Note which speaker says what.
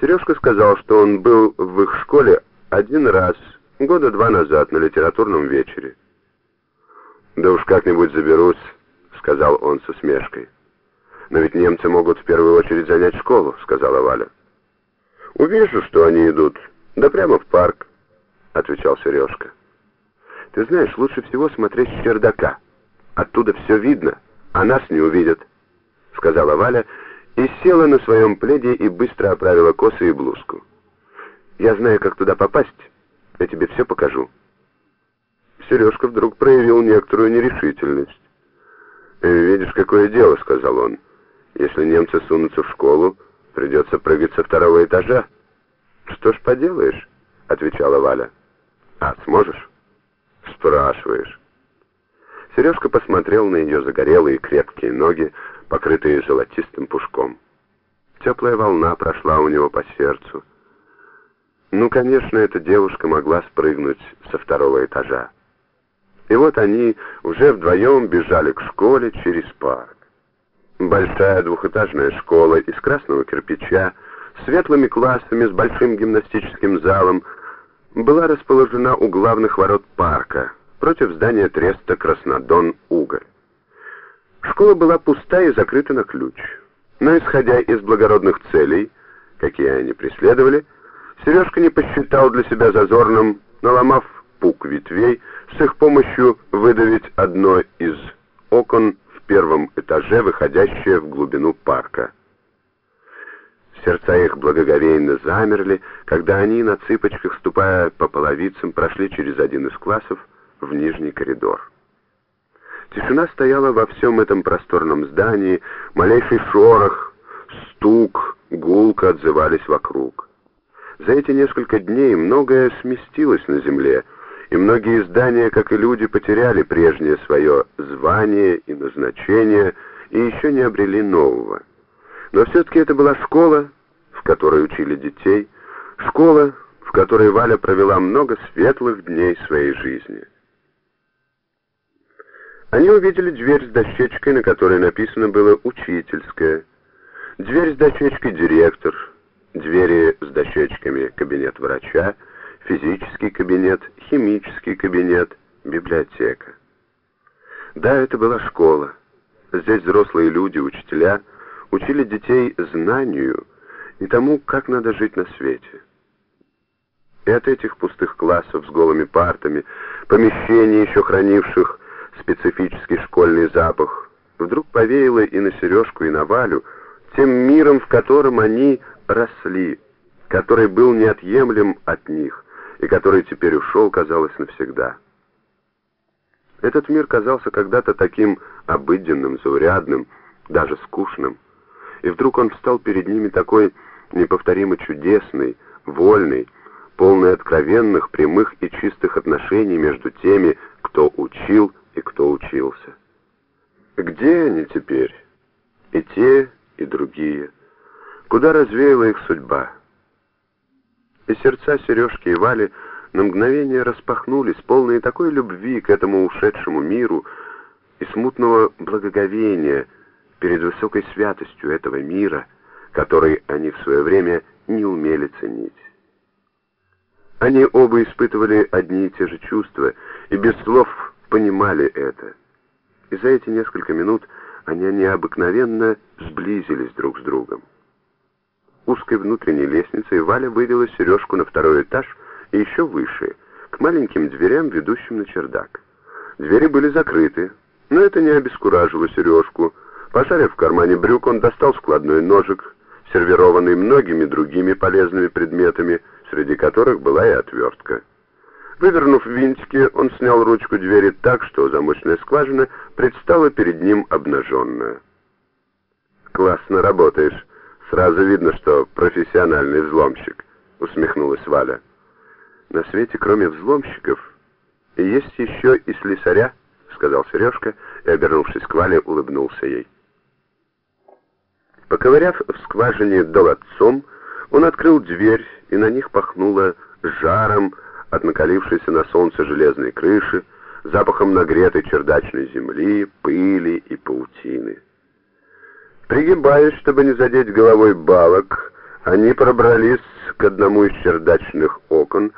Speaker 1: Сережка сказал, что он был в их школе один раз, года два назад, на литературном вечере. «Да уж как-нибудь заберусь», — сказал он со смешкой. «Но ведь немцы могут в первую очередь занять школу», — сказала Валя. «Увижу, что они идут, да прямо в парк», — отвечал Сережка. «Ты знаешь, лучше всего смотреть с чердака. Оттуда все видно, а нас не увидят», — сказала Валя и села на своем пледе и быстро оправила косы и блузку. «Я знаю, как туда попасть, я тебе все покажу». Сережка вдруг проявил некоторую нерешительность. «Видишь, какое дело», — сказал он. «Если немцы сунутся в школу, придется прыгать со второго этажа». «Что ж поделаешь?» — отвечала Валя. «А, сможешь?» «Спрашиваешь». Сережка посмотрел на ее загорелые крепкие ноги, покрытые золотистым пушком. Теплая волна прошла у него по сердцу. Ну, конечно, эта девушка могла спрыгнуть со второго этажа. И вот они уже вдвоем бежали к школе через парк. Большая двухэтажная школа из красного кирпича, светлыми классами, с большим гимнастическим залом, была расположена у главных ворот парка, против здания треста «Краснодон-Уголь». Школа была пуста и закрыта на ключ. Но исходя из благородных целей, какие они преследовали, Сережка не посчитал для себя зазорным, наломав пук ветвей, с их помощью выдавить одно из окон в первом этаже, выходящее в глубину парка. Сердца их благоговейно замерли, когда они, на цыпочках ступая по половицам, прошли через один из классов в нижний коридор. Тишина стояла во всем этом просторном здании, малейший шорох, стук, гулко отзывались вокруг. За эти несколько дней многое сместилось на земле, и многие здания, как и люди, потеряли прежнее свое звание и назначение, и еще не обрели нового. Но все-таки это была школа, в которой учили детей, школа, в которой Валя провела много светлых дней своей жизни. Они увидели дверь с дощечкой, на которой написано было «Учительская», дверь с дощечкой «Директор», двери с дощечками «Кабинет врача», физический кабинет, химический кабинет, библиотека. Да, это была школа. Здесь взрослые люди, учителя, учили детей знанию и тому, как надо жить на свете. И от этих пустых классов с голыми партами, помещений, еще хранивших специфический школьный запах, вдруг повеяло и на Сережку, и на Валю, тем миром, в котором они росли, который был неотъемлем от них, и который теперь ушел, казалось, навсегда. Этот мир казался когда-то таким обыденным, заурядным, даже скучным, и вдруг он встал перед ними такой неповторимо чудесный, вольный, полный откровенных, прямых и чистых отношений между теми, кто учил кто учился. Где они теперь? И те, и другие. Куда развеяла их судьба? И сердца Сережки и Вали на мгновение распахнулись, полные такой любви к этому ушедшему миру и смутного благоговения перед высокой святостью этого мира, который они в свое время не умели ценить. Они оба испытывали одни и те же чувства, и без слов понимали это. И за эти несколько минут они необыкновенно сблизились друг с другом. Узкой внутренней лестницей Валя вывела сережку на второй этаж и еще выше, к маленьким дверям, ведущим на чердак. Двери были закрыты, но это не обескуражило сережку. Пошарив в кармане брюк, он достал складной ножик, сервированный многими другими полезными предметами, среди которых была и отвертка. Вывернув винтики, он снял ручку двери так, что замочная скважина предстала перед ним обнаженная. «Классно работаешь. Сразу видно, что профессиональный взломщик», — усмехнулась Валя. «На свете, кроме взломщиков, есть еще и слесаря», — сказал Сережка и, обернувшись к Вале, улыбнулся ей. Поковыряв в скважине долотцом, он открыл дверь, и на них пахнуло жаром, от накалившейся на солнце железной крыши, запахом нагретой чердачной земли, пыли и паутины. Пригибаясь, чтобы не задеть головой балок, Они пробрались к одному из чердачных окон,